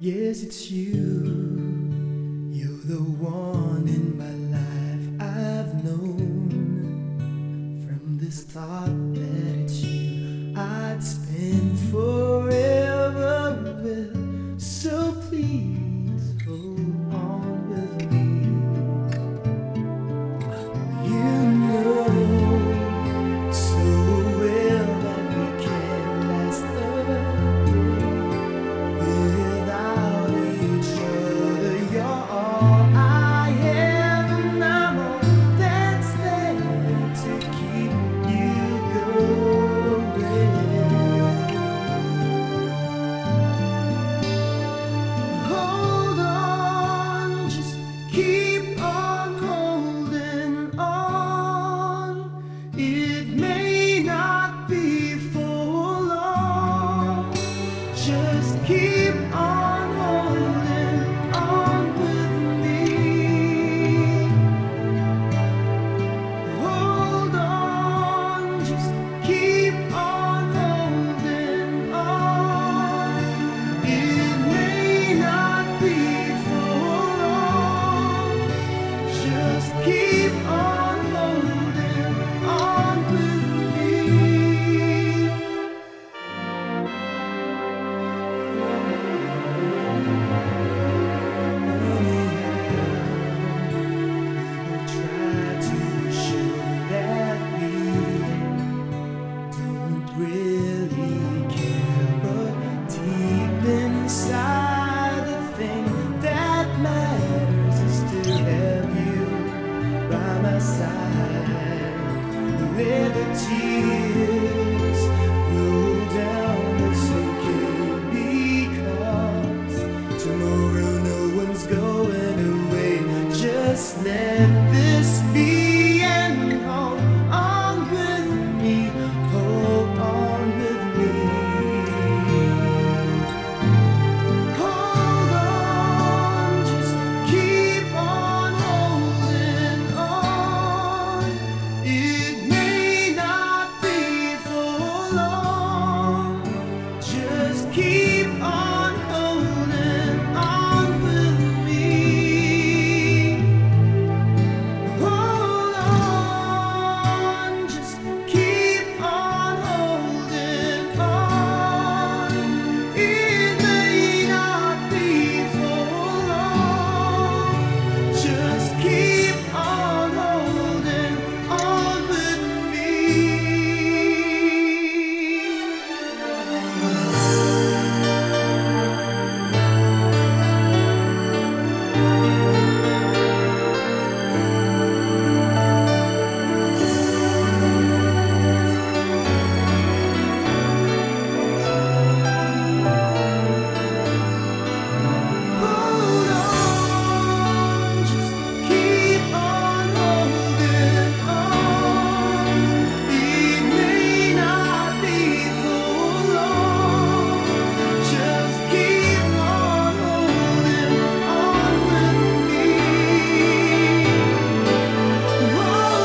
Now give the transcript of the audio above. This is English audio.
Yes, it's you. You're the one keep on